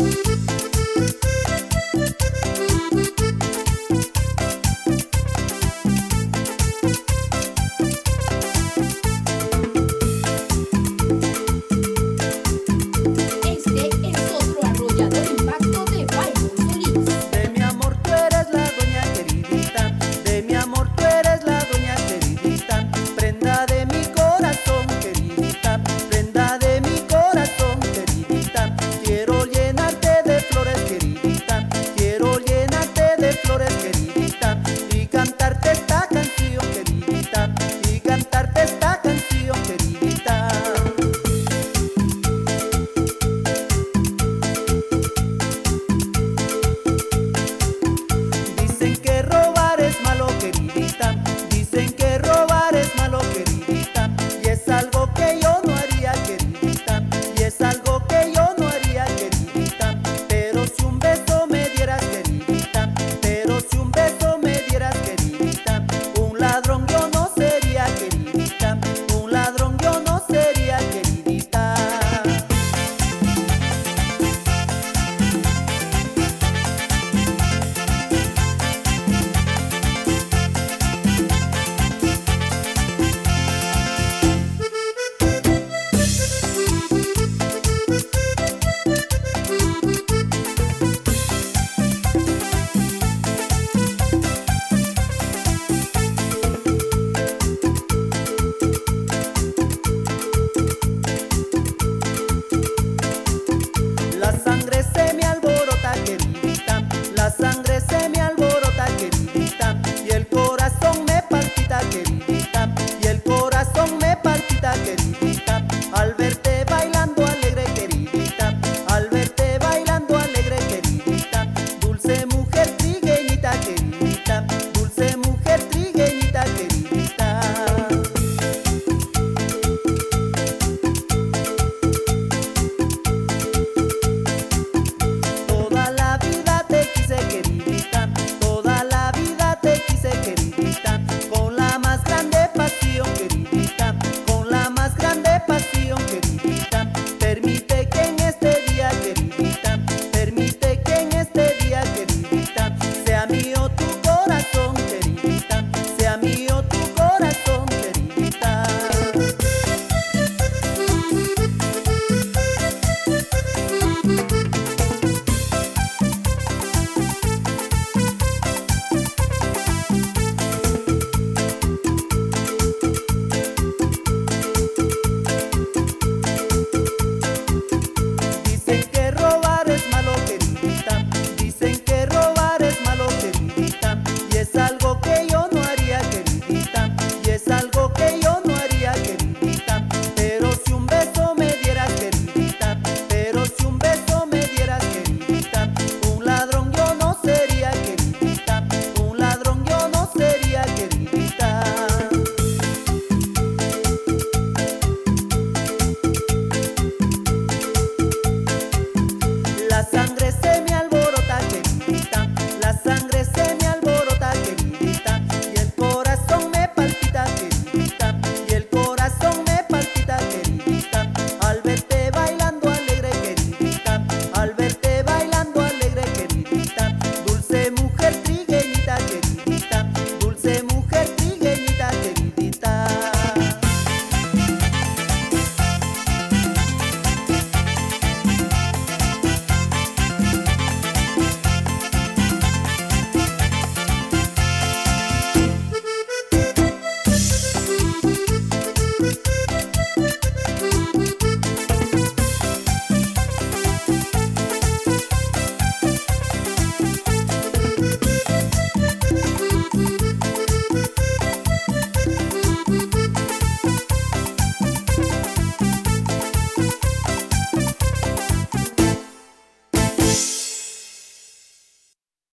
you.